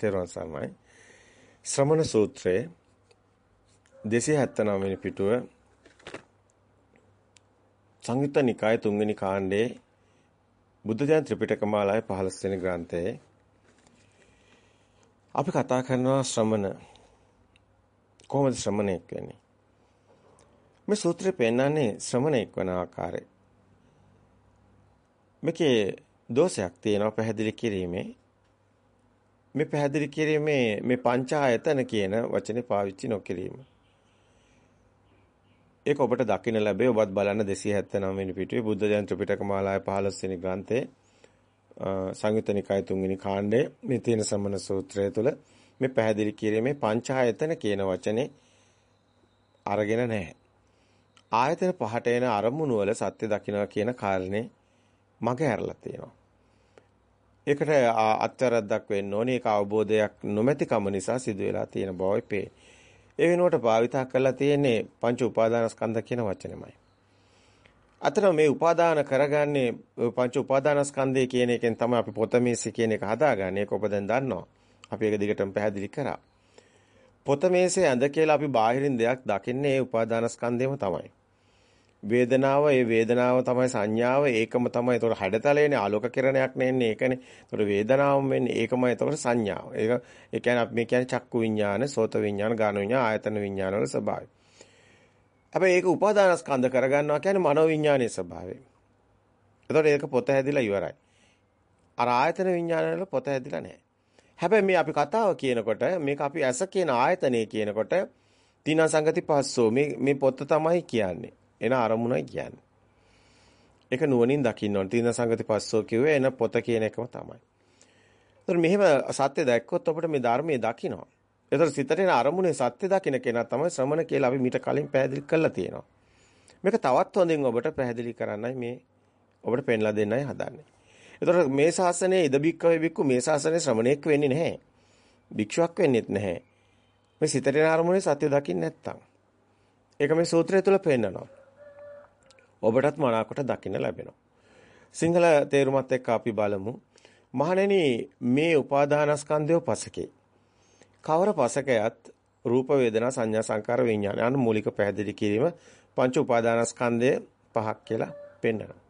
තේරුවන් සරණයි. ශ්‍රමණ සූත්‍රයේ 279 වෙනි පිටුව සංයුත්ත නිකාය තුන්වෙනි කාණ්ඩයේ බුද්ධ ධ්‍යාන ත්‍රිපිටක මාලාවේ 15 වෙනි ග්‍රන්ථයේ අපි කතා කරනවා ශ්‍රමණ. කොහොමද ශ්‍රමණෙක් වෙන්නේ? මේ සූත්‍රය පෙන්නන්නේ ශ්‍රමණෙක් වන ආකාරය. මේකේ දෝෂයක් තියෙනවා පැහැදිලි කිරීමේ. මේ පැහැදිලි කිරීමේ මේ පංච ආයතන කියන වචනේ පාවිච්චි නොකිරීම. ඒක ඔබට දකින්න ලැබේ ඔබත් බලන්න 279 වෙනි පිටුවේ බුද්ධ ජයන්ති පිටක මාලාවේ 15 වෙනි ග්‍රන්ථයේ සංයුත නිකාය 3 වෙනි කාණ්ඩයේ මේ තියෙන සම්මන සූත්‍රය තුළ මේ පැහැදිලි කිරීමේ පංච ආයතන කියන වචනේ අරගෙන නැහැ. ආයතන පහට එන අරමුණු වල සත්‍ය දකින්නවා කියන කාරණේ මග ඇරලා තියෙනවා. ඒකට අත්තරද්දක් වෙන්න ඕනේ. ඒක අවබෝධයක් නොමැතිකම නිසා සිදු වෙලා තියෙන බවයි පේන්නේ. ඒ වෙනුවට භාවිතා කරලා තියෙන්නේ පංච උපාදානස්කන්ධ කියන වචනයමයි. අතන මේ උපාදාන කරගන්නේ පංච උපාදානස්කන්ධය කියන එකෙන් තමයි අපි පොතමේසි කියන එක හදාගන්නේ. ඒක ඔබ දැන් දන්නවා. අපි ඒක දිගටම පැහැදිලි කරා. පොතමේසේ ඇඳ කියලා අපි බාහිරින් දෙයක් දකින්නේ ඒ උපාදානස්කන්ධයම තමයි. වේදනාව ඒ වේදනාව තමයි සංඥාව ඒකම තමයි. ඒතකොට හැඩතලේනේ ආලෝක කිරණයක් නෙන්නේ ඒකනේ. ඒතකොට වේදනාවම වෙන්නේ ඒකමයි. ඒතකොට සංඥාව. ඒක ඒ කියන්නේ අපි මේ කියන්නේ චක්කු විඥාන සෝත විඥාන ගාන විඥාන ආයතන විඥාන වල ස්වභාවය. හැබැයි ඒක උපාදානස්කන්ධ කරගන්නවා කියන්නේ මනෝ විඥානයේ ස්වභාවය. ඒතකොට ඒක පොත හැදිලා ඉවරයි. අර ආයතන විඥාන වල පොත හැදිලා නැහැ. හැබැයි මේ අපි කතාව කියනකොට මේක අපි ඇස කියන ආයතනය කියනකොට තිනා සංගති පස්සෝ මේ මේ පොත තමයි කියන්නේ. එන අරමුණයි කියන්නේ. ඒක නුවණින් දකින්න ඕනේ. තීන සංගති පස්සෝ කිව්වේ එන පොත කියන එකම තමයි. ඒතර මෙහෙම සත්‍ය දැක්කොත් අපිට මේ ධර්මයේ දකින්නවා. ඒතර සිතට එන අරමුණේ සත්‍ය දකින්න කෙනා තමයි ශ්‍රමණ කියලා අපි මීට කලින් පැහැදිලි කරලා තියෙනවා. මේක තවත් හොඳින් ඔබට පැහැදිලි කරන්නයි මේ ඔබට පෙන්ලා දෙන්නයි හදන්නේ. ඒතර මේ ශාසනයේ ඉද බික්කවේ බික්කු මේ ශාසනයේ ශ්‍රමණෙක් වෙන්නේ නැහැ. භික්ෂුවක් වෙන්නේත් නැහැ. මේ සිතට එන අරමුණේ සත්‍ය දකින්න නැත්තම්. ඒක මේ සූත්‍රය තුල පෙන්නනවා. ඔබටත් මනාකොට දකින්න ලැබෙනවා. සිංහල තේරුමත් එක්ක අපි බලමු. මහණෙනි මේ උපාදානස්කන්ධය පසකේ. කවර පසකයත් රූප වේදනා සංඥා සංකාර විඥාන යන මූලික පැහැදිලි කිරීම පංච උපාදානස්කන්ධය පහක් කියලා පෙන්වනවා.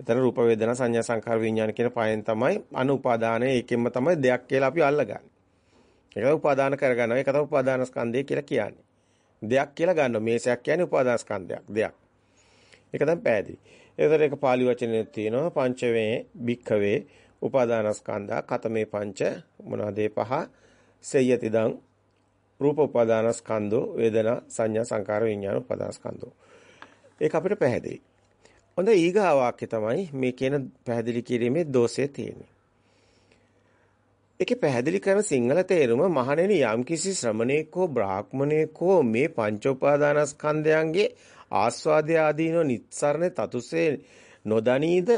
එතන රූප වේදනා සංඥා සංකාර විඥාන කියන පහෙන් තමයි අනුපාදානය ඒකෙන්ම තමයි දෙයක් කියලා අපි අල්ලගන්නේ. ඒක උපාදාන කරගන්නවා. ඒක තමයි උපාදානස්කන්ධය කියලා කියන්නේ. දෙයක් කියලා ගන්නවා. මේසයක් කියන්නේ උපාදානස්කන්ධයක්. දෙයක්. ඒක තමයි පැහැදිලි. ඒතර ඒක pāli වචනේ තියෙනවා පංචවේ භික්ඛවේ උපාදානස්කන්ධා කතමේ පංච මොනවාද පහ සේයතිදං රූප උපාදානස්කන්ධෝ වේදනා සංඥා සංකාර විඥාන උපාදානස්කන්ධෝ. ඒක අපිට පැහැදිලි. හොඳ ඊගා වාක්‍ය තමයි මේ කියන පැහැදිලි කිරීමේ දෝෂය තියෙන්නේ. ඒකේ පැහැදිලි කරන සිංහල තේරුම මහණෙනි යම්කිසි ශ්‍රමණේක හෝ බ්‍රාහ්මණේක හෝ මේ පංච උපාදානස්කන්ධයන්ගේ ආස්වාදය ආදීනෝ නිස්සරණ තතුසේ නොදනීද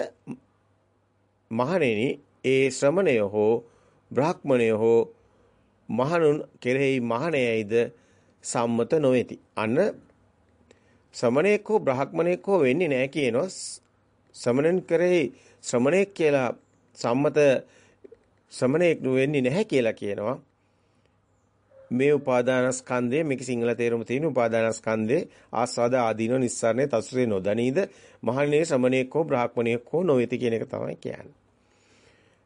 මහණෙනි ඒ ශ්‍රමණය හෝ බ්‍රාහ්මණය හෝ මහණුන් කෙරෙහි මහණයයිද සම්මත නොවේති. අන්න ශ්‍රමණේක හෝ බ්‍රාහ්මණේක හෝ වෙන්නේ නැහැ කියනවා. ශ්‍රමණෙන් කෙරෙහි ශ්‍රමණේක් කියලා සම්මත ශ්‍රමණේක් වෙන්නේ නැහැ කියලා කියනවා. මේ උපාදානස්කන්ධය මේක සිංහල තේරුම තියෙන උපාදානස්කන්ධේ ආස්වාද ආදීනෝ නිස්සාරණේ තසුරේ නොදනීද මහණේ ශ්‍රමණේක හෝ බ්‍රාහ්මණේක හෝ නොවේති කියන එක තමයි කියන්නේ.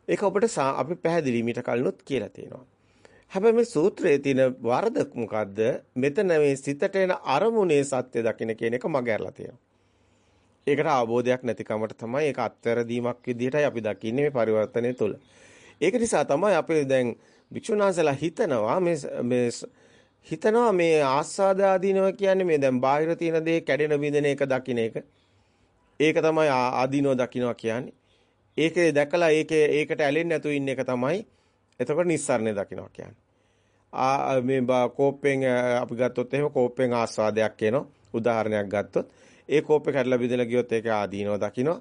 ඒක ඔබට අපි පැහැදිලි මීට කලිනුත් කියලා තියෙනවා. හැබැයි මේ සූත්‍රයේ තියෙන වරද මොකද්ද? මෙතන මේ සිතට එන අරමුණේ සත්‍ය දකින්න කියන එක මගහැරලා තියෙනවා. ඒකට අවබෝධයක් නැතිකමට තමයි ඒක අත්වැරදීමක් විදිහටයි අපි දකින්නේ මේ පරිවර්තනය තුළ. ඒක නිසා තමයි අපි දැන් භික්ෂුන් වහන්සේලා හිතනවා මේ මේ හිතනවා මේ ආස්වාද ආදීනව කියන්නේ මේ දැන් බාහිර තියෙන දේ කැඩෙන බිඳෙන එක දකින්න එක. ඒක තමයි ආදීනව දකින්නවා කියන්නේ. ඒකේ දැකලා ඒකේ ඒකට ඇලෙන්නේ නැතුව ඉන්න එක තමයි එතකොට නිස්සාරණය දකින්නවා කියන්නේ. ආ මේ කෝප්පෙන් අපි ගත්තොත් එහෙම කෝප්පෙන් ආස්වාදයක් කියනවා. උදාහරණයක් ගත්තොත් ඒ කෝප්පේ කැඩලා බිඳලා ගියොත් ඒක ආදීනව දකින්නවා.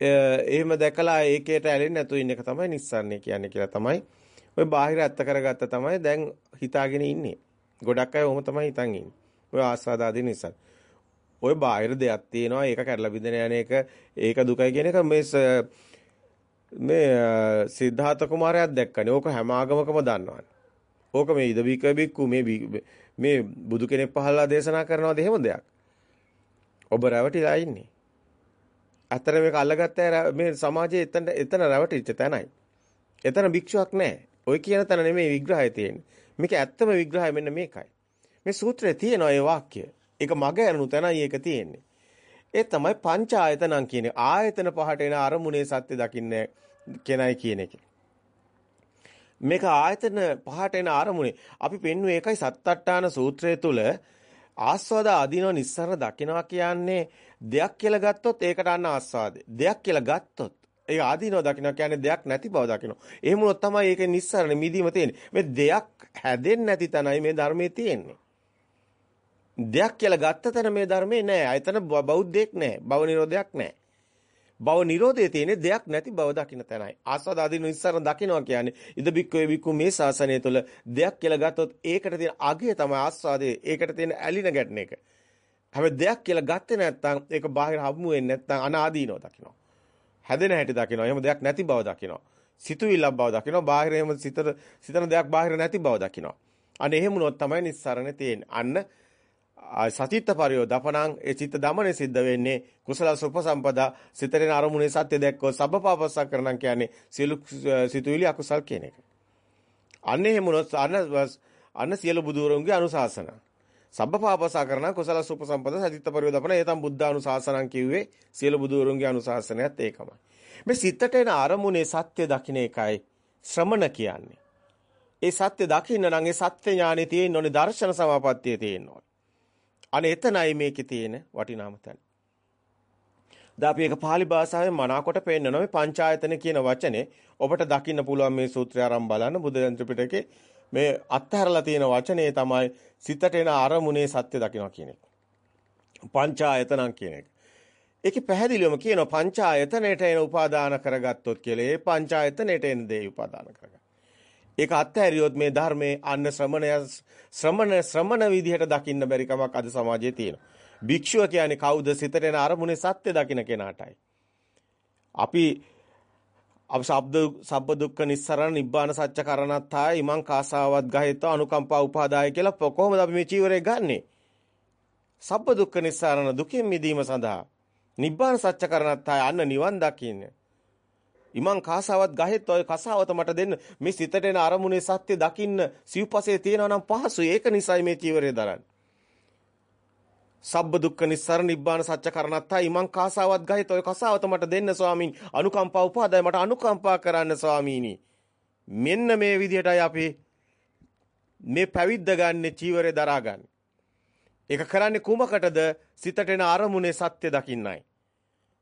එහෙම දැකලා ඒකේට ඇලෙන්නේ නැතුව ඉන්න එක තමයි නිස්සාරණය කියන්නේ කියලා තමයි ඔය බාහිර ඇත්ත කරගත්ත තමයි දැන් හිතාගෙන ඉන්නේ. ගොඩක් අය ඔහොම තමයි හිතන් ඉන්නේ. ඔය ආස්වාද ආදී නිසා. ඔය බාහිර දෙයක් තියෙනවා ඒක කැඩලා බිඳෙන යන එක ඒක දුකයි කියන එක මේ මේ සිද්ධාර්ථ කුමාරයාත් දැක්කනේ. ඕක හැම ආගමකම දන්නවනේ. ඕක මේ ඉදබික බික්කු මේ මේ බුදු කෙනෙක් පහළලා දේශනා කරනවාද එහෙම දෙයක්. ඔබ රැවටිලා ඉන්නේ. අතර මේක අල්ලගත්ත මේ සමාජයේ එතන එතන රැවටිච්ච තැනයි. එතන භික්ෂුවක් නැහැ. ওই කියන තැන නෙමෙයි විග්‍රහය තියෙන්නේ. මේක ඇත්තම විග්‍රහය මෙන්න මේකයි. මේ සූත්‍රයේ තියෙන ඒ වාක්‍ය. ඒක මග ඇරණු තැනයි ඒක තියෙන්නේ. ඒ තමයි පංච ආයතනං කියන්නේ. ආයතන පහට එන අරමුණේ සත්‍ය දකින්න කෙනයි කියන එක. මේක ආයතන පහට එන අරමුණේ අපි පෙන්වුවේ ඒකයි සත්තට්ඨාන සූත්‍රය තුල ආස්වාද අදිනව නිස්සාර දකිනවා කියන්නේ දෙයක් කියලා ගත්තොත් ඒකට අන්න ආස්වාදේ. දෙයක් කියලා ගත්තොත් ඒ ආදීනව දකින්න කියන්නේ දෙයක් නැති බව දකින්න. එහෙම වුණොත් තමයි ඒකේ නිස්සාරණ මිදීම තියෙන්නේ. මේ දෙයක් හැදෙන්නේ නැති තැනයි මේ ධර්මයේ තියෙන්නේ. දෙයක් කියලා ගත්ත තැන මේ ධර්මයේ නෑ. එතන බෞද්ධයෙක් නෑ. භව නිරෝධයක් නෑ. භව නිරෝධයේ තියෙන්නේ දෙයක් නැති බව දකින්න තැනයි. ආස්වාද ආදීන නිස්සාරණ දකින්නවා කියන්නේ ඉද බික්කෝ බික්කු මේ ශාසනය තුළ දෙයක් කියලා ගත්තොත් ඒකට තියෙන අගය තමයි ආස්වාදයේ. ඒකට තියෙන ඇලින ගැටන එක. හැබැයි දෙයක් කියලා ගත්තේ නැත්නම් ඒක බාහිර හමු වෙන්නේ නැත්නම් අනාදීනව දකින්නවා. හැදෙන හැටි දකිනවා. එහෙම දෙයක් නැති බව දකිනවා. සිතුවිල්ලක් බව දකිනවා. බාහිර එහෙම සිතන සිතන දෙයක් බාහිර නැති බව දකිනවා. අන්න එහෙම වුණොත් තමයි නිස්සරණ තියෙන්නේ. අන්න සචිත්ත පරියෝදපණං ඒ චිත්ත දමනේ සිද්ධ වෙන්නේ කුසල සුපසම්පදා සිතරේන අරමුණේ සත්‍ය දැක්කෝ සබ්බපාපස්සකරණං කියන්නේ සියලු සිතුවිලි අකුසල් කියන එක. අන්න එහෙම වුණොත් අන්න අන්න සියලු බුදුරන්ගේ අනුශාසන. සබ්බපාපස්සකරණං කුසල සුපසම්පදා සචිත්ත පරියෝදපණ ඒතම් බුද්ධානුශාසනං කිව්වේ සියලු බුදුරන්ගේ අනුශාසනයත් ඒකමයි. මේ සිතට එන අරමුණේ සත්‍ය දකින්න එකයි ශ්‍රමණ කියන්නේ. ඒ සත්‍ය දකින්න නම් ඒ සත්‍ය ඥානෙ තියෙන්න ඕනේ දර්ශන සමාපත්තිය තියෙන්න ඕනේ. අනේ එතනයි මේකේ තියෙන වටිනාම තැන. දැන් අපි ඒක pāli භාෂාවෙන් මනාකොට පෙන්නනවා මේ පංචායතන කියන වචනේ ඔබට දකින්න පුළුවන් මේ සූත්‍රය අරන් බලන්න බුද්ධ ත්‍රිපිටකේ මේ අත්හැරලා තියෙන වචනේ තමයි සිතට එන අරමුණේ සත්‍ය දකින්නවා කියන එක. පංචායතනං කියන එක. ඒකේ පැහැදිලිවම කියනවා පංචායතනයට එන උපාදාන කරගත්තොත් කියලා. ඒ පංචායතනයට එන දේ උපාදාන කරගන්න. ඒක අත්හැරියොත් මේ ධර්මයේ අන්න ශ්‍රමණය ශ්‍රමණ ශ්‍රමණ විදිහට දකින්න බැරි කමක් අද සමාජයේ තියෙනවා. භික්ෂුව කියන්නේ කවුද? සිතට එන අරමුණේ සත්‍ය දකින්න කෙනාටයි. අපි අප ශබ්ද සබ්බ දුක්ඛ නිස්සරණ නිබ්බාන සත්‍ය කරණත්තාය ඉමං කාසාවත් ගහෙත අනුකම්පා උපාදාය කියලා කොහොමද අපි මේ චීවරය ගන්නෙ? සබ්බ දුක්ඛ නිස්සරණ දුකෙන් මිදීම සඳහා නිබ්බාන සත්‍ය කරණත්තාය අන්න නිවන් දකින්නේ. ඉමං කාසාවත් ගහෙත් ඔය කසාවත මට දෙන්න මේ සිතට එන අරමුණේ සත්‍ය දකින්න සිව්පසේ තියෙනවා නම් පහසුයි ඒක නිසයි මේ චීවරය දරන්නේ සබ්බ දුක්ඛ නිස්සාර නිබ්බාන සත්‍ය කරණත්තා ඉමං කාසාවත් ගහෙත් ඔය කසාවත මට දෙන්න ස්වාමීන් අනුකම්පා උපාදාය මට අනුකම්පා කරන්න ස්වාමීනි මෙන්න මේ විදිහටයි අපි මේ පැවිද්ද ගන්න චීවරය දරා ගන්න. ඒක කරන්නේ කුමකටද? සිතට එන අරමුණේ සත්‍ය දකින්නයි.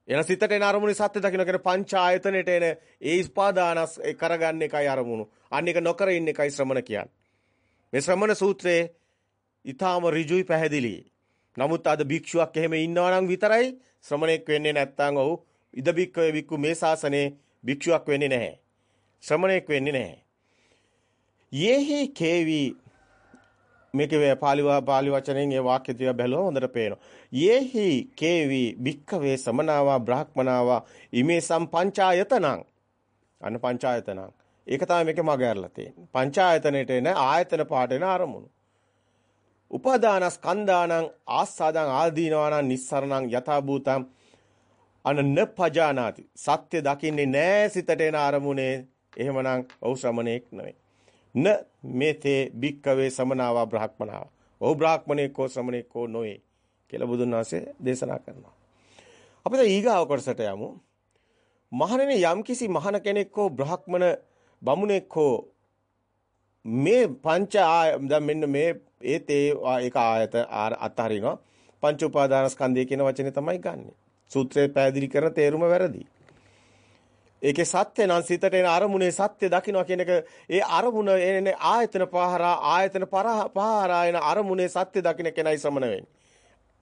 එන සිතට එන අරමුණේ සත්‍ය දකින්න කියන පංච ආයතනෙට එන ඒ ස්පාදානස් කරගන්න එකයි අරමුණු. අන්න එක නොකර ඉන්න එකයි ශ්‍රමණ කියන්නේ. මේ ශ්‍රමණ සූත්‍රයේ ඊටාම ඍජුයි පැහැදිලි. නමුත් අද භික්ෂුවක් එහෙම ඉන්නවා නම් විතරයි ශ්‍රමණෙක් වෙන්නේ නැත්නම් ඔහු ඉද බික්කවේ බික්කු මේ ශාසනයේ භික්ෂුවක් වෙන්නේ නැහැ. ශ්‍රමණෙක් වෙන්නේ නැහැ. යේහි කේවි මේකේ පාලි පාලි වචනෙන් ඒ වාක්‍ය ටික බැලුවම හොඳට පේනවා. යේහි කේවි භික්ඛවේ සමනාවා බ්‍රාහ්මනාවා ඉමේ සම්පංචායතනං. අන්න පංචායතනං. ඒක තමයි මේකේ මග ඇරලා තියෙන්නේ. පංචායතනෙට එන ආයතන පාඩේන ආරමුණු. උපාදාන ස්කන්ධානං ආස්සාදං ආදීනවානං නිස්සරණං යථා භූතං අනන්න පජානාති. සත්‍ය දකින්නේ නැහැ සිතට එන ආරමුණේ. එහෙමනම් ඔහු ශ්‍රමණේක් නෙවෙයි. න මේතේ භික්කවේ සමනාවා බ්‍රහ්මනාවා. ඔහු බ්‍රාහ්මණේකෝ ශ්‍රමණේකෝ නොවේ කියලා බුදුන් වහන්සේ දේශනා කරනවා. අපි දැන් ඊගාව කොටසට යමු. මහණෙනි යම්කිසි මහණ කෙනෙක් හෝ බ්‍රාහ්මණ බමුණෙක් හෝ මේ පංච දැන් මෙන්න මේ ඒත් ඒ ඒක ආයත අතහරිනවා පංච උපාදානස්කන්ධය කියන වචනේ තමයි ගන්නෙ. සූත්‍රයේ පැහැදිලි කරන තේරුම වැරදි. ඒකේ සත්‍ය නම් සිතට එන අරමුණේ සත්‍ය දකින්න කියන එක ඒ අරමුණ එන්නේ ආයතන පහරා ආයතන පහරා එන අරමුණේ සත්‍ය දකින්න කෙනයි සමන වෙන්නේ.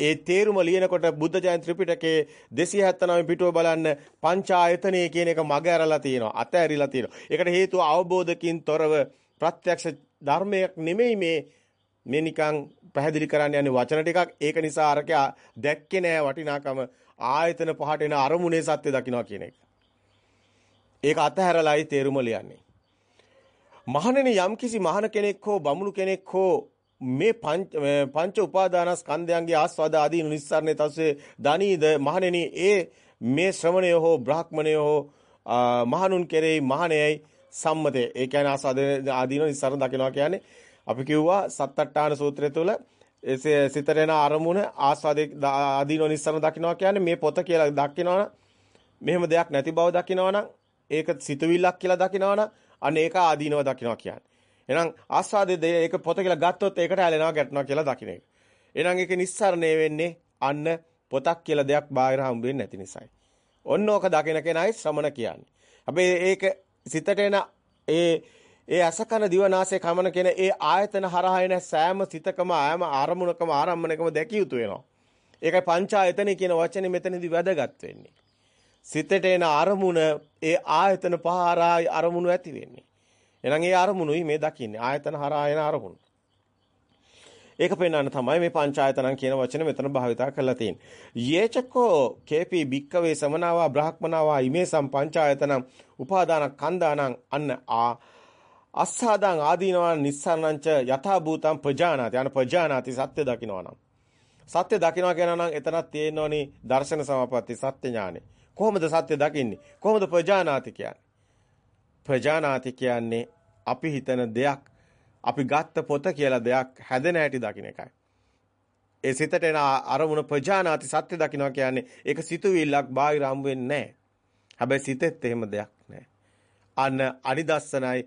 ඒ තේරුම ලියනකොට බුද්ධ ජයන්ති ත්‍රිපිටකයේ 279 පිටුව බලන්න පංචායතනයේ කියන එක මග ඇරලා තියෙනවා අත ඇරිලා තියෙනවා. ඒකට හේතුව අවබෝධකින් තොරව ප්‍රත්‍යක්ෂ ධර්මයක් නෙමෙයි මේ මේ නිකන් පැහැදිලි කරන්න යන්නේ වචන ටිකක්. ඒක නිසා අරක දැක්කේ නෑ වටිනාකම ආයතන පහට එන අරමුණේ සත්‍ය දකින්නවා කියන එක. ඒක අතහැරලායි තේරුම ලියන්නේ. මහණෙනි යම්කිසි මහණ කෙනෙක් හෝ බමුණු කෙනෙක් හෝ මේ පංච උපාදානස්කන්ධයන්ගේ ආස්වාද ආදී නිස්සාරණේ තස්සේ දනීද මහණෙනි ඒ මේ ශ්‍රමණය හෝ බ්‍රාහ්මණය හෝ මහණුන් කෙරෙහි මහණයයි සම්මතය. ඒ කියන්නේ ආස්වාද ආදීන නිස්සාරණ දකිනවා කියන්නේ අපි කිව්වා සත්තට්ඨාන සූත්‍රය තුළ සිතට එන අරමුණ ආස්වාදේ ආදීන නිස්සාරණ දකිනවා කියන්නේ මේ පොත කියලා දකිනවනම් මෙහෙම දෙයක් නැති බව දකිනවනම් ඒක සිතුවිල්ලක් කියලා දකිනවනම් අන්න ඒක ආදීනව දකිනවා කියන්නේ. එහෙනම් ආස්වාදයේ ඒක පොත කියලා ගත්තොත් ඒකට ඇලෙනවා ගැටෙනවා කියලා දකින්න එක. එහෙනම් ඒක නිස්සාරණය වෙන්නේ අන්න පොතක් කියලා දෙයක් බාහිර හම්බෙන්නේ නැති නිසායි. ඔන්න ඕක දකින කෙනයි ශ්‍රමණ කියන්නේ. හැබැයි ඒක සිතට එන ඒ ඒ අසකන දිවනාසය කමන කෙන ඒ ආයතන හරහා එන සෑම සිතකම ආයම ආරමුණකම ආරම්මණකම දැකිය යුතු වෙනවා. ඒකයි පංචායතන කියන වචනේ මෙතනදී වැදගත් වෙන්නේ. සිතට එන අරමුණ ඒ ආයතන පහ හරහා අරමුණු ඇති වෙන්නේ. එහෙනම් ඒ අරමුණුයි මේ දකින්නේ ආයතන හරහා එන අරමුණු. ඒක පෙන්වන්න තමයි මේ පංචායතනං කියන වචනේ මෙතන භාවිතා කරලා තියෙන්නේ. යේචකෝ කේපි බික්කවේ සමනාවා බ්‍රාහ්මනාවා ඉමේ සම් පංචායතනං උපාදාන කන්දානං අන්න ආ අස්සාදං ආදීනවන් නිස්සාරණංච යථා භූතං ප්‍රජානාති අන ප්‍රජානාති සත්‍ය දකින්නවනම් සත්‍ය දකින්නවා කියනවා නම් එතනක් තියෙනෝනි දර්ශන සමාපatti සත්‍ය ඥානෙ කොහොමද සත්‍ය දකින්නේ? කොහොමද ප්‍රජානාති කියන්නේ? ප්‍රජානාති කියන්නේ අපි හිතන දෙයක් අපි ගත්ත පොත කියලා දෙයක් හැදෙන හැටි දකින්න එකයි. ඒ සිතට එන අරමුණ ප්‍රජානාති සත්‍ය දකින්නවා කියන්නේ ඒක සිතුවිල්ලක් බාහිර හම් වෙන්නේ නැහැ. හැබැයි සිතෙත් එහෙම දෙයක් නැහැ. අන්න අනිදස්සනයි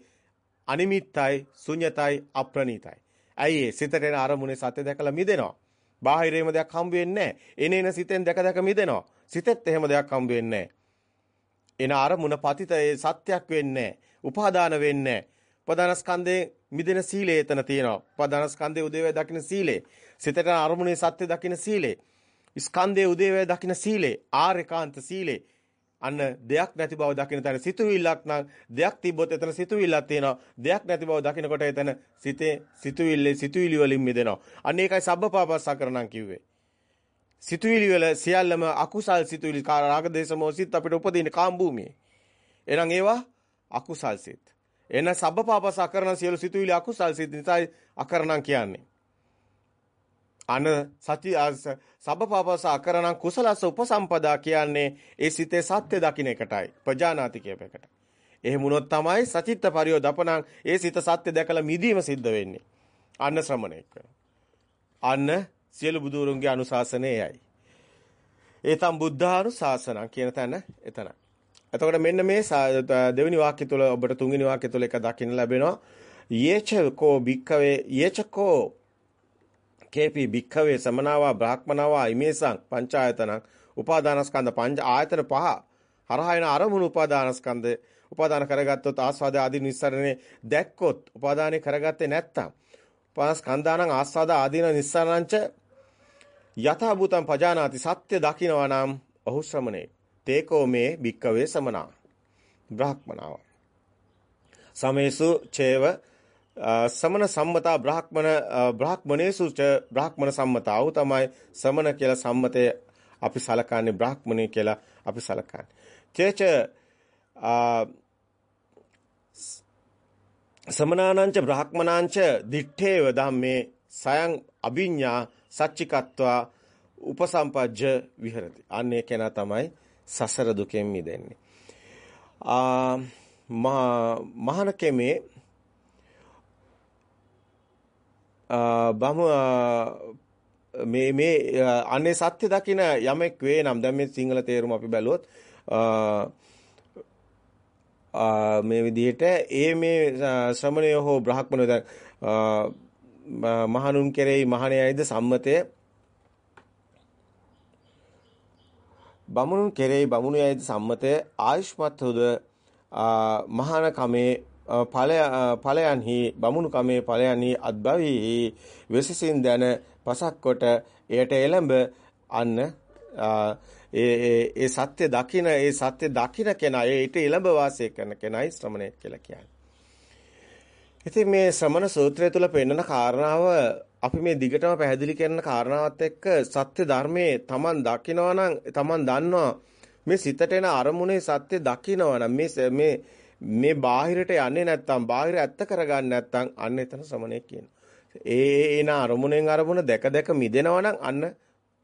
අනිමිත්තයි ශුන්‍යතයි අප්‍රණීතයි. ඇයි ඒ සිතට එන අරමුණේ සත්‍ය දැකලා මිදෙනවා. බාහිරේම දෙයක් හම්බ වෙන්නේ නැහැ. එනේන සිතෙන් දැක දැක මිදෙනවා. සිතෙත් එහෙම දෙයක් හම්බ වෙන්නේ එන අරමුණ පතිත ඒ සත්‍යක් වෙන්නේ උපාදාන වෙන්නේ උපාදානස්කන්ධේ මිදෙන සීලය එතන තියෙනවා. උපාදානස්කන්ධේ උදේවැය දකින්න සීලය. සිතට අරමුණේ සත්‍ය දකින්න සීලය. ස්කන්ධයේ උදේවැය දකින්න සීලය. ආර්යකාන්ත සීලය. අන්න දෙයක් නැති බව දකින්න තැන සිතුවිල්ලක් නම් දෙයක් තිබ්බොත් එතන සිතුවිල්ලක් තියෙනවා. දෙයක් නැති බව දකින්නකොට එතන සිතේ සිතුවිල්ලේ සිතුවිලි වලින් මිදෙනවා. අන්න ඒකයි සබ්බපාපස්සකරණම් කිව්වේ. සිතුවිලි වල සියල්ලම අකුසල් සිතුවිලි රාග දේශ මොහ සිත් අපිට උපදින කාම් භූමියේ. එහෙනම් ඒවා අකුසල් සිත්. එන සබ්බපාපස අකරණ සියලු සිතුවිලි අකුසල් සිත් නිසායි අකරණම් කියන්නේ. අන සති සබ්බපාපස අකරණම් කුසලස උපසම්පදා කියන්නේ ඒ සිතේ සත්‍ය දකින්න එකටයි. ප්‍රජානාති කියපෙකට. එහෙම වුණොත් තමයි සචිත්ත පරියෝදපණං ඒ සිත සත්‍ය දැකලා මිදීම සිද්ධ වෙන්නේ. අන්න ශ්‍රමණෙක් අන්න සියලු බුදුරුන්ගේ අනුශාසනය එයයි. ඒතම් බුද්ධානුශාසනං කියන තැන එතනයි. එතකොට මෙන්න මේ දෙවෙනි වාක්‍ය තුල ඔබට තුන්වෙනි වාක්‍ය තුල එක දකින්න ලැබෙනවා. යේචකෝ භික්ඛවේ යේචකෝ කේපි භික්ඛවේ සමනාවා බ්‍රාහ්මනාවා ඉමේසං පංචායතනං උපාදානස්කන්ධ පංච ආයතන පහ හරහායන අරමුණු උපාදානස්කන්ධ උපාදාන කරගත්තොත් ආස්වාද ආදී නිස්සරණේ දැක්කොත් උපාදානේ කරගත්තේ නැත්තම් උපාදානස්කන්ධානං ආස්වාද ආදීන නිස්සරණංච යථා භූතං පජානාති සත්‍ය දකිනවා නම් ඔහු ශ්‍රමණේ. තේකෝ මේ භික්කවේ සමනා. බ්‍රාහ්මනාව. සමේසු චේව සමන සම්මතා බ්‍රාහ්මන බ්‍රාහ්මනේසු ච බ්‍රාහ්මන සම්මතාව තමයි සමන කියලා සම්මතය අපි සලකන්නේ බ්‍රාහ්මණේ කියලා අපි සලකන්නේ චේච සමනානංච බ්‍රාහ්මනාංච දිත්තේව ධම්මේ සයන් අභිඤ්ඤා සච්චිකත්වා උපසම්පජ්ජ විහෙරති. අන්නේ කෙනා තමයි සසර දුකෙන් මිදෙන්නේ. ආ මහාන කෙමේ බම මේ මේ අනේ සත්‍ය දකින යමෙක් වේ නම් දැන් මේ සිංහල තේරුම අපි බැලුවොත් මේ විදිහට ඒ මේ ශ්‍රමණය හෝ බ්‍රාහ්මණය දැන් මහණුන් කෙරෙහි මහණයයිද සම්මතය? බමුණුන් කෙරෙහි බමුණයයිද සම්මතය? ආයුෂ්මත් හොද මහාන කමේ ඵලය ඵලයන්හි බමුණු කමේ ඵලයන්හි අද්භවී වෙසසින් දැන පසක් කොට එයට එළඹ අන්න ඒ ඒ සත්‍ය දකින ඒ සත්‍ය දකින කෙනා ඒට එළඹ වාසය කරන කෙනයි ශ්‍රමණය කියලා කියන්නේ. ඉතින් මේ ශ්‍රමණ සූත්‍රය තුල පෙන්වන කාරණාව අපි මේ දිගටම පැහැදිලි කරන කාරණාවත් එක්ක සත්‍ය ධර්මයේ Taman දකිනවා නම් Taman දන්නවා මේ සිතට එන අරමුණේ සත්‍ය දකිනවා නම් මේ මේ මේ බාහිරට යන්නේ නැත්තම් බාහිර ඇත්ත කරගන්නේ නැත්තම් අන්න එතන සමනේ කියන. ඒ එන අරමුණෙන් අරමුණ දැක දැක මිදෙනවා නම් අන්න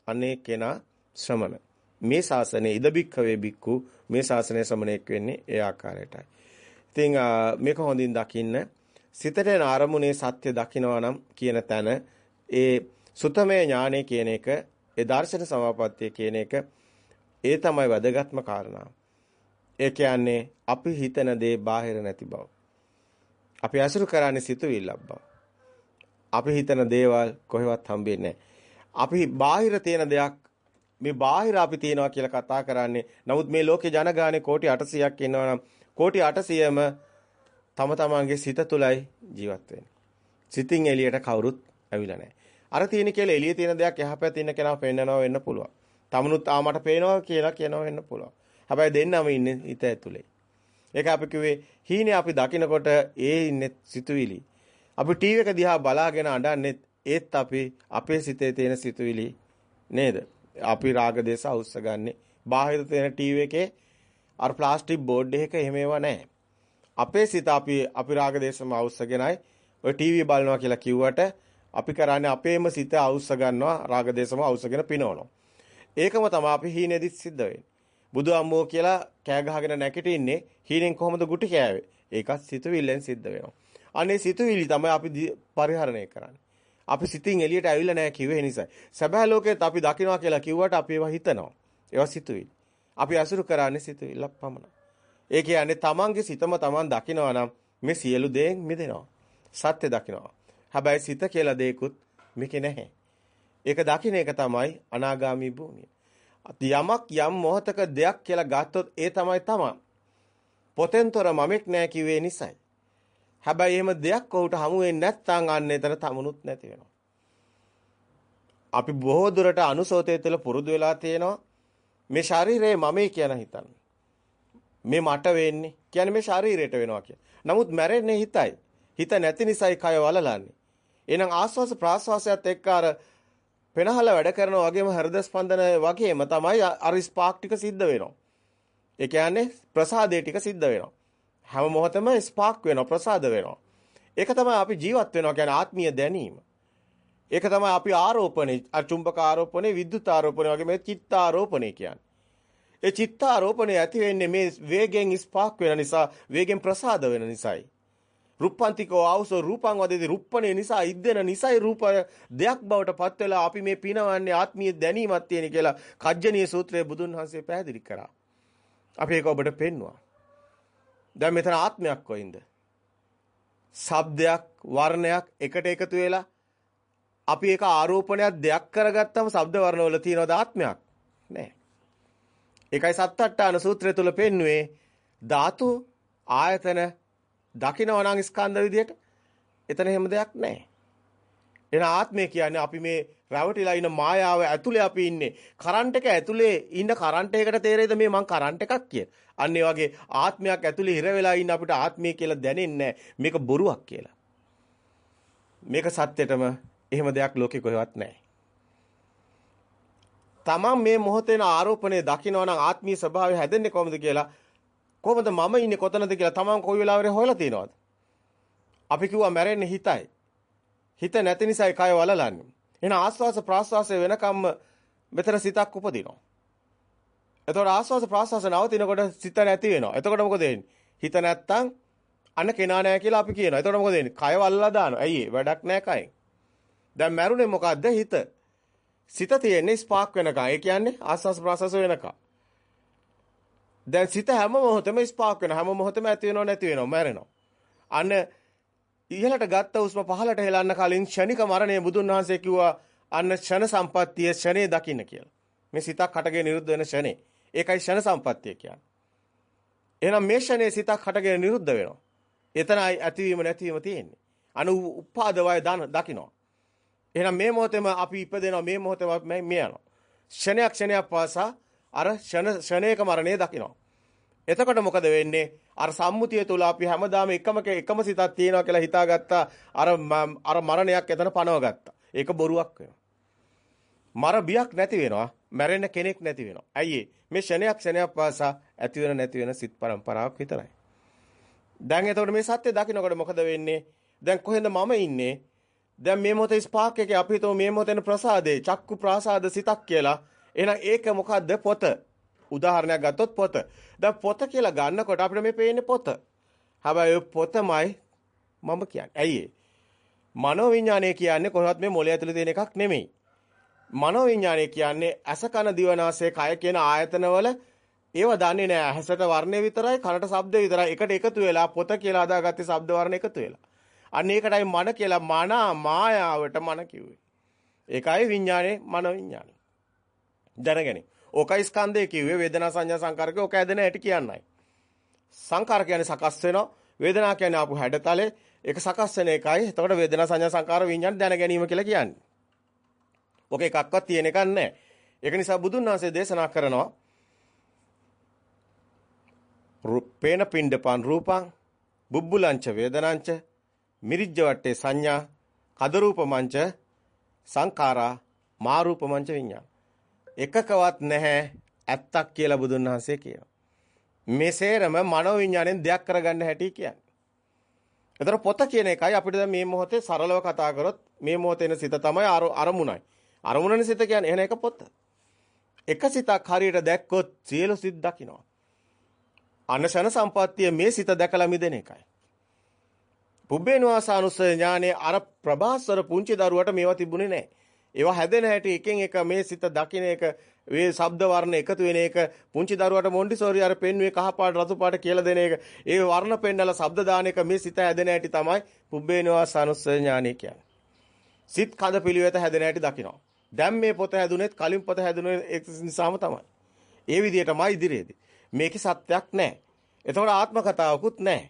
අනේ කෙනා ශ්‍රමණ. මේ ශාසනයේ ඉදබික්ක වේ බික්කු මේ ශාසනයේ ශ්‍රමණෙක් වෙන්නේ ඒ ආකාරයටයි. ඉතින් මේක හොඳින් දකින්න සිතට එන අරමුණේ සත්‍ය දකිනවා නම් කියන තැන ඒ සුතමේ ඥානය කියන එක ඒ දර්ශන සමාපත්තිය කියන එක ඒ තමයි වැදගත්ම කාරණා. ඒ කියන්නේ අපි හිතන දේ බාහිර නැති බව. අපි අසුරු කරන්නේ සිතුවිල්ලක් බව. අපි හිතන දේවල් කොහෙවත් හම්බෙන්නේ අපි බාහිර තියෙන දෙයක් මේ බාහිර අපි තියනවා කියලා කතා කරන්නේ. නමුත් මේ ලෝකේ ජනගහනේ කෝටි 800ක් ඉන්නවා නම් කෝටි 800ම තම තමන්ගේ සිත තුළයි ජීවත් වෙන්නේ. සිතින් එළියට කවුරුත් ඇවිල්ලා නැහැ. අර තියෙන කියලා එළියේ තියෙන දෙයක් එහා පැත්තේ ඉන්න කෙනා පෙන්නනවා වෙන්න පුළුවන්. තමනුත් ආ මට පේනවා කියලා කියනවා වෙන්න පුළුවන්. හැබැයි දෙන්නම ඉන්නේ හිත ඇතුලේ. ඒක අපි කිව්වේ හීනේ අපි දකිනකොට ඒ ඉන්නේ සිතුවිලි. අපි ටීවී එක දිහා බලාගෙන අඬන්නේ ඒත් අපි අපේ සිතේ තියෙන සිතුවිලි නේද? අපි රාග දේශ අවුස්ස ගන්නෙ. බාහිර තියෙන ටීවී එකේ අර ප්ලාස්ටික් බෝඩ් එකක එහෙම ඒවා නැහැ. අපේ සිත අපි අපි රාග දේශම අවුස්සගෙනයි ඔය ටීවී බලනවා කියලා කිව්වට අපි කරන්නේ අපේම සිත අවුස්ස ගන්නවා රාග දේශම අවුස්සගෙන පිනවනවා. ඒකම තමයි අපි හීනේදිත් සිද්ධ වෙන්නේ. බුදු අම්මෝ කියලා කෑ ගහගෙන නැගිටින්නේ හීනෙන් කොහොමද ගුටි කෑවේ? ඒකත් සිතුවිල්ලෙන් සිද්ධ වෙනවා. අනේ සිතුවිලි තමයි අපි පරිහරණය කරන්නේ. අපි සිතින් එළියට ඇවිල්ලා නැහැ කිව්වේ නිසායි. සැබෑ ලෝකෙත් අපි දකින්නවා කියලා කිව්වට අපි ඒවා හිතනවා. ඒවා සිතුවිලි. අපි අසුරු කරන්නේ සිතුවිල්ලක් පමණයි. ඒ කියන්නේ තමන්ගේ සිතම තමන් දකිනවා නම් මේ සියලු දේෙන් මිදෙනවා. සත්‍ය දකිනවා. හැබැයි සිත කියලා දෙයක්වත් මේකේ නැහැ. ඒක දකින්න එක තමයි අනාගාමී භූමිය. යමක් යම් මොහතක දෙයක් කියලා ගත්තොත් ඒ තමයි තමන්. පොතෙන්තර මමෙක් නෑ කිව්වේ නිසයි. හැබැයි එහෙම දෙයක් ඔහුට හමු වෙන්නේ නැත්නම් අන්න එතන තමනුත් නැති වෙනවා. අපි බොහෝ දුරට අනුසෝතය තුළ පුරුදු වෙලා තියෙනවා මේ ශරීරය මමයි කියන හිතන්න. මේ මට වෙන්නේ කියන්නේ මේ ශරීරයට වෙනවා කියන. නමුත් මැරෙන්නේ හිතයි. හිත නැති නිසායි කය වලලන්නේ. එහෙනම් ආස්වාස ප්‍රාස්වාසයත් එක්ක අර පෙනහල වැඩ කරනවා වගේම හෘද ස්පන්දන වගේම තමයි අර ස්පාක් ටික සිද්ධ වෙනවා. ඒ කියන්නේ ප්‍රසාදේ ටික සිද්ධ වෙනවා. හැම මොහොතෙම ස්පාක් වෙනවා ප්‍රසාද වෙනවා. ඒක තමයි අපි ජීවත් වෙනවා කියන්නේ ආත්මීය දැනීම. ඒක තමයි අපි ආරෝපණය අචුම්බක ආරෝපණය විද්‍යුත් ආරෝපණය වගේ මේ චිත්ත ආරෝපණය කියන්නේ. ඒ චිත්ත ආරෝපණය ඇති වෙන්නේ මේ වේගෙන් ස්පාක් වෙන නිසා වේගෙන් ප්‍රසාද වෙන නිසායි. රුප්පන්තිකෝ ආවසෝ රූපං වදේති රුප්පණේ නිසා ඉද්දෙන නිසයි රූප දෙයක් බවට පත් වෙලා අපි මේ පිනවන්නේ ආත්මීය දැනීමක් තියෙන කියලා කජ්ජනීය සූත්‍රයේ බුදුන් වහන්සේ පැහැදිලි කරා. අපි ඒක ඔබට පෙන්නවා. දැන් මෙතන ආත්මයක් කොයින්ද? ශබ්දයක් වර්ණයක් එකට එකතු වෙලා අපි ඒක ආරෝපණයක් දෙයක් කරගත්තම ශබ්ද වර්ණවල තියෙනවද ආත්මයක්? නැහැ. ඒකයි සත්තට්ඨාන සූත්‍රය තුල පෙන්වුවේ ධාතු ආයතන දකිනවා නම් ස්කන්ධ විදියට එතන එහෙම දෙයක් නැහැ. එන ආත්මය කියන්නේ අපි මේ රැවටිලා ඉන්න මායාව ඇතුලේ අපි ඉන්නේ. කරන්ට් එක ඇතුලේ ඉන්න කරන්ට් එකකට තේරෙයිද මේ මං කරන්ට් එකක් කිය. අන්න ඒ වගේ ආත්මයක් ඇතුලේ හිර වෙලා ඉන්න අපිට ආත්මය කියලා දැනෙන්නේ මේක බොරුවක් කියලා. මේක සත්‍යෙටම එහෙම දෙයක් ලෝකේ කොහෙවත් නැහැ. තමන් මේ මොහොතේන ආරෝපණය දකිනවා නම් ආත්මීය ස්වභාවය හැදෙන්නේ කොහොමද කියලා කොහොමද මම ඉන්නේ කොතනද කියලා තමන් කොයි වෙලාවරේ හොයලා තියනවද? අපි කිව්වා මැරෙන්නේ හිතයි. හිත නැති නිසායි කය වලලන්නේ. එහෙනම් ආස්වාස ප්‍රාස්වාසය වෙනකම්ම මෙතන සිතක් උපදිනවා. එතකොට ආස්වාස ප්‍රාස්වාස නවතිනකොට සිත නැති වෙනවා. එතකොට මොකද වෙන්නේ? හිත නැත්තම් අන්න කෙනා නැහැ කියලා අපි කියනවා. එතකොට මොකද වෙන්නේ? කය වල්ලා දානවා. ඇයි වැඩක් නැහැ කයෙන්. දැන් මැරුණේ මොකද්ද? හිත. සිත තියෙන්නේ ස්පාක් වෙනකන්. ඒ කියන්නේ ආස්වාස ප්‍රාස්වාස වෙනකන්. දැන් සිත හැම මොහොතෙම ස්පාක් වෙනවා. හැම මොහොතෙම ඇති වෙනව නැති වෙනව මැරෙනවා. අන්න ඉහළට ගත්ත උස්ම පහළට හෙලන්න කලින් ෂණික මරණය බුදුන් වහන්සේ කිව්වා අන්න ෂණ සම්පත්තිය ෂණේ දකින්න කියලා. මේ සිතක් හටගෙන නිරුද්ධ වෙන ෂණේ. ඒකයි ෂණ සම්පත්තිය කියන්නේ. එහෙනම් මේ ෂණේ සිතක් හටගෙන නිරුද්ධ වෙනවා. එතනයි ඇතිවීම නැතිවීම තියෙන්නේ. අනු උපාද වය දකින්නවා. එහෙනම් මේ මොහොතේම අපි ඉපදෙනවා මේ මොහොතේම මේ යනවා. ෂණයක් ෂණයක් පාසා අර ෂණ ෂණේක මරණය දකිනවා. එතකොට මොකද වෙන්නේ? අර සම්මුතිය තුල අපි හැමදාම එකම එකම සිතක් තියෙනවා කියලා හිතාගත්තා. අර අර මරණයක් එතන පනව ගත්තා. ඒක බොරුවක් වෙනවා. මර බියක් නැති වෙනවා. මැරෙන්න කෙනෙක් නැති වෙනවා. ඇයි මේ ෂණයක් ෂණයක් පාසා ඇති වෙන නැති වෙන සිත් පරම්පරාවක් විතරයි. දැන් එතකොට මේ සත්‍ය දකින්නකොට මොකද වෙන්නේ? දැන් කොහෙන්ද මම ඉන්නේ? දැන් මේ මොහොතේ ස්පාක් එකේ අපි හිතමු මේ මොහොතේන ප්‍රසාදේ චක්කු ප්‍රාසාද සිතක් කියලා. එහෙනම් ඒක මොකද්ද පොත? උදාහරණයක් ගත්තොත් පොත. දැන් පොත කියලා ගන්නකොට අපිට මේ පේන්නේ පොත. හැබැයි පොතමයි මම කියන්නේ. ඇයි මනෝ විඥානය කියන්නේ කොහොමවත් මේ මොළය ඇතුලේ තියෙන එකක් නෙමෙයි. මනෝ විඥානය කියන්නේ අස කන දිවනාසය කය කියන ආයතනවල ඒව දන්නේ නැහැ. ඇහැසට වර්ණය විතරයි කනට ශබ්ද විතරයි. එකට එකතු වෙලා පොත කියලා හදාගත්තේ ශබ්ද වර්ණ එකතු වෙලා. අන්න ඒකටයි මන කියලා මන මායාවට මන කිව්වේ. ඒකයි විඥානේ මනෝ විඥානේ. දැනගැනි. ඕකයි ස්කන්ධය කිව්වේ වේදනා සංඥා සංකාරක ඕක ඇදෙන හැටි කියන්නයි. සංකාර කියන්නේ සකස් වෙනවා. වේදනා කියන්නේ ආපු හැඩතලේ ඒක සකස් වෙන එකයි. එතකොට වේදනා සංඥා සංකාර විඥාන දැන ගැනීම කියලා කියන්නේ. ඔක එකක්වත් තියෙන එකක් නැහැ. ඒක නිසා බුදුන් වහන්සේ දේශනා කරනවා පේන පින්ඩපන් රූපං බුබ්බුලංච වේදනංච මිරිජ්ජ වට්ටේ සංඥා කද රූපමංච සංඛාරා මා රූපමංච විඥාන එකකවත් නැහැ ඇත්තක් කියලා බුදුන් වහන්සේ කියනවා මෙසේරම මනෝ විඥාණයෙන් දෙයක් කරගන්න හැටි කියන්නේ. ඒතර පොත කියන එකයි අපිට දැන් මේ මොහොතේ සරලව කතා කරොත් මේ මොහොතේන සිත තමයි අරමුණයි. අරමුණනේ සිත කියන්නේ එහෙනම් එක පොත. එක සිතක් හරියට දැක්කොත් සියලු සිත් දකින්නවා. අනශන සම්පත්තිය මේ සිත දැකලා මිදෙන එකයි. පුබ්බේනවාසානුස්සය ඥානේ අර ප්‍රභාස්වර පුංචි දරුවට මේවා තිබුණේ නැහැ. ඒවා හැදෙන හැටි එකෙන් එක මේ සිත දකින්න එක මේ ශබ්ද වර්ණ එකතු වෙන එක පුංචි දරුවට මොන්ටිසෝරි අර පෙන්වේ කහ පාට රතු පාට කියලා දෙන එක ඒ වර්ණ පෙන්නලා ශබ්ද දාන එක මේ සිත හැදෙන හැටි තමයි පුබ්බේනවාසානුස්සය ඥානේ කියන්නේ. සිත් කඳ පිළිවෙත හැදෙන හැටි දකිනවා. දැන් මේ පොත හැදුනෙත් කලින් පොත හැදුනේ ඒ නිසාම තමයි. ඒ විදිහටමයි ඉදිරියේදී. මේකේ සත්‍යක් නැහැ. එතකොට ආත්ම කතාවකුත් නැහැ.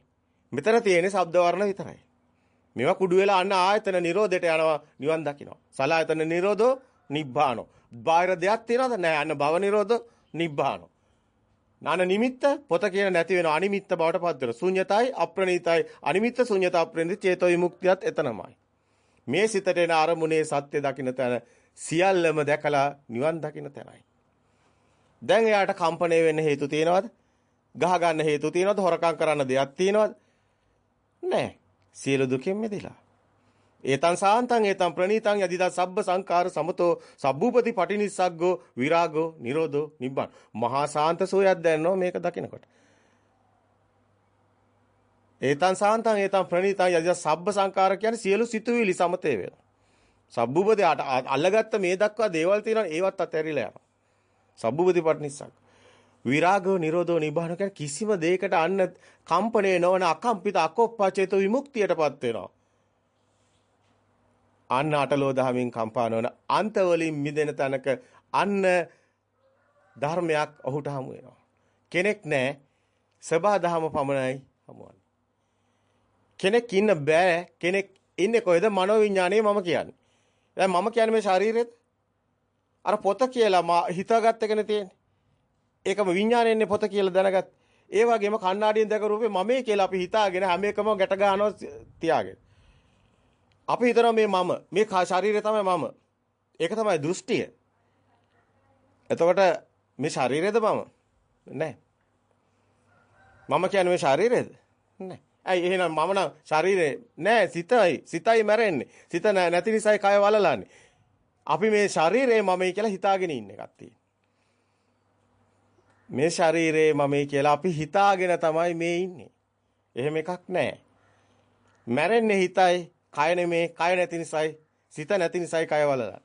මෙතන තියෙන්නේ ශබ්ද වර්ණ විතරයි. මේවා කුඩු වෙලා අන්න ආයතන නිරෝධයට යනවා නිවන් දකින්නවා. සලායතන නිරෝධෝ නිබ්බානෝ. බාහිර දෙයක් තියනවද? නැහැ. අන්න භව නිරෝධෝ නිබ්බානෝ. නාන නිමිත්ත පොත කියන නැති වෙන අනිමිත්ත බවට පත් වෙන. ශුන්‍යතයි අප්‍රණීතයි අනිමිත්ත ශුන්‍යත අප්‍රණීත චේතෝ විමුක්තියත් එතනමයි. මේ සිතට එන අරමුණේ සත්‍ය දකින්න තැන සියල්ලම දැකලා නිවන් දකින්න තැනයි. දැන් එයාට කම්පණය වෙන්න හේතු තියෙනවද? ගහ ගන්න හේතු තියෙනවද? හොරකම් කරන්න දෙයක් තියෙනවද? නැහැ. සියලු දුකෙන් මිදෙලා. ඒතං සාන්තං ඒතං ප්‍රණීතං යදිදා සබ්බ සංකාර සමතෝ සබ්බූපති පටිනිස්සග්ගෝ විරාගෝ නිරෝධෝ නිබ්බාන. මහා සාන්ත සෝයක් දැනනවා මේක දකිනකොට. ඒතං සාන්තං ඒතං ප්‍රණීතං යදිදා සබ්බ සංකාර කියන්නේ සියලු සිතුවිලි සමතේ වෙනවා. සබ්බූපති අල්ලගත්ත මේ දක්වා දේවල් තියෙනවා ඒවත් අතහැරිලා යනවා. සබ්බූපති පටිනිස්සග්ගෝ විරාගෝ නිරෝධෝ නිබ්බාන කියන කිසිම දෙයකට අන්න කම්පණය නොවන අකම්පිත අකොප්පචේත විමුක්තියටපත් වෙනවා. අන්න අටලෝ දහමින් කම්පා නොවන අන්ත වලින් මිදෙන තැනක අන්න ධර්මයක් ඔහුට හමු වෙනවා. කෙනෙක් නැහැ සබා දහම පමණයි හමුවන්නේ. කෙනෙක් ඉන්න බෑ කෙනෙක් ඉන්නේ කොහෙද මනෝවිඤ්ඤාණය මම කියන්නේ. දැන් මම කියන්නේ මේ ශරීරෙද? අර පොත කියලා හිතාගත්ත එකනේ තියෙන්නේ. ඒකම විඥාණයෙන්නේ පොත කියලා දැනගත්. ඒ වගේම කණ්ණාඩියෙන් දැක රූපේ මමයි කියලා අපි හිතාගෙන හැම එකම ගැට ගන්නවා තියාගෙන. අපි හිතනවා මේ මම මේ ශරීරය තමයි මම. ඒක තමයි දෘෂ්ටිය. එතකොට මේ ශරීරයද මම? නැහැ. මම කියන්නේ මේ ශරීරයද? නැහැ. ඇයි එහෙනම් මම නම් ශරීරේ නෑ සිතයි සිතයි මැරෙන්නේ. සිත නැති නිසායි කය වලලන්නේ. අපි මේ ශරීරේ මමයි කියලා හිතාගෙන ඉන්න එකක් තියෙනවා. මේ ශරීරේ මමයි කියලා අපි හිතාගෙන තමයි මේ ඉන්නේ. එහෙම එකක් නැහැ. මැරෙන්නේ හිතයි, කය නෙමේ, කය නැති නිසායි, සිත නැති නිසායි කය වලලා.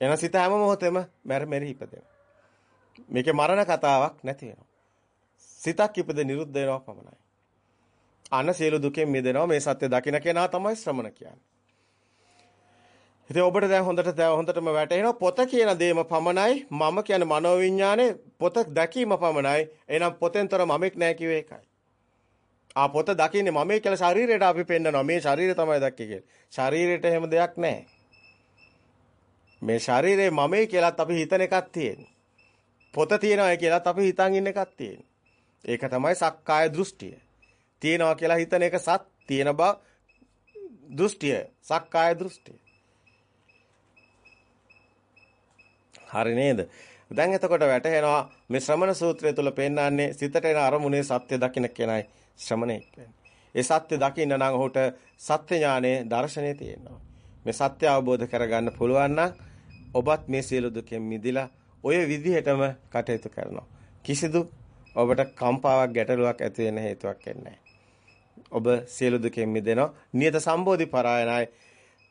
එන සිත හැම මොහොතෙම මැර මෙරි ඉපදෙනවා. මේකේ මරණ කතාවක් නැති වෙනවා. සිතක් ඉපද නිරුද්ධ වෙනවා පමණයි. අන සියලු දුකෙන් මිදෙනවා මේ සත්‍ය දකින්න කෙනා තමයි ශ්‍රමණ කියන්නේ. ඉතින් ඔබට දැන් හොඳට හොඳටම වැටහෙනවා පොත කියන දේම පමණයි මම කියන්නේ මනෝවිඤ්ඤානේ පොත දැකීම පමණයි. එහෙනම් පොතෙන්තර මමෙක් නැහැ කිව්වේ ඒකයි. ආ පොත දකින්නේ මමේ කියලා ශරීරයට අපි පෙන්නනවා. මේ ශරීරය තමයි දැක්කේ කියලා. ශරීරයට එහෙම දෙයක් නැහැ. මේ ශරීරේ මමේ කියලාත් අපි හිතන එකක් තියෙන්නේ. පොත තියනවා කියලාත් අපි හිතන් ඉන්න එකක් තියෙන්නේ. ඒක තමයි සක්කාය දෘෂ්ටිය. තියනවා කියලා හිතන එක සත් තියෙන බව දෘෂ්ටිය. සක්කාය දෘෂ්ටිය. හරි නේද? දැන් එතකොට වැටහෙනවා මේ ශ්‍රමණ සූත්‍රය තුල පෙන්නන්නේ සිතට එන අරමුණේ සත්‍ය දකින්න කෙනයි ශ්‍රමණෙක් වෙන්නේ. ඒ සත්‍ය දකින්න නම් ඔහුට සත්‍ය ඥානයේ දර්ශනය තියෙනවා. මේ සත්‍ය අවබෝධ කරගන්න පුළුවන් නම් ඔබත් මේ සියලු දුකෙන් මිදිලා ඔය විදිහටම කටයුතු කරනවා. කිසිදු ඔබට කම්පාවක් ගැටලුවක් ඇති වෙන හේතුවක් එන්නේ ඔබ සියලු දුකෙන් මිදෙනවා. නියත සම්බෝධි පරායනයි.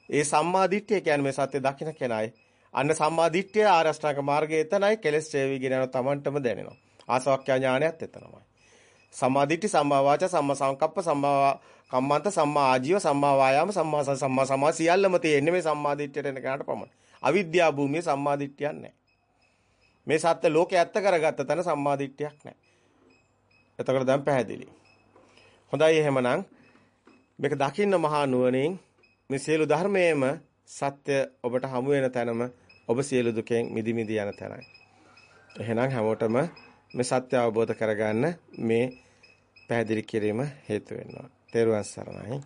ඒ සම්මා දිට්ඨිය කියන්නේ මේ සත්‍ය දකින්න කෙනයි. අන්න සම්මා දිට්ඨිය ආරෂ්ඨාංග මාර්ගයේ එතනයි කෙලස් ඡේවිගෙන යන තමන්ටම දැනෙනවා. ආසවක්ඛ්‍යා ඥානයත් එතනමයි. සම්මා දිට්ඨි සම්මා වාචා සම්මා සංකප්ප සම්මා කම්මන්ත සම්මා ආජීව සම්මා වායාම සම්මා සම්මා සමා සියල්ලම තියෙන්නේ මේ සම්මා දිට්ඨියට එන කෙනාට පමණයි. අවිද්‍යා භූමියේ සම්මා දිට්ඨියක් නැහැ. මේ සත්‍ය ලෝකේ ඇත්ත කරගත්ත තැන සම්මා දිට්ඨියක් නැහැ. එතකොට දැන් පැහැදිලි. හොඳයි එහෙමනම් මේක දකින්න මහා නුවණින් මේ සියලු ධර්මයේම සත්‍ය ඔබට හමු වෙන තැනම ඔබ සියලු දුකෙන් මිදි මිදි යන තැනයි. එහෙනම් හැමෝටම මේ සත්‍ය අවබෝධ කරගන්න මේ පැහැදිලි කිරීම හේතු වෙනවා. තෙරුවන් සරණයි.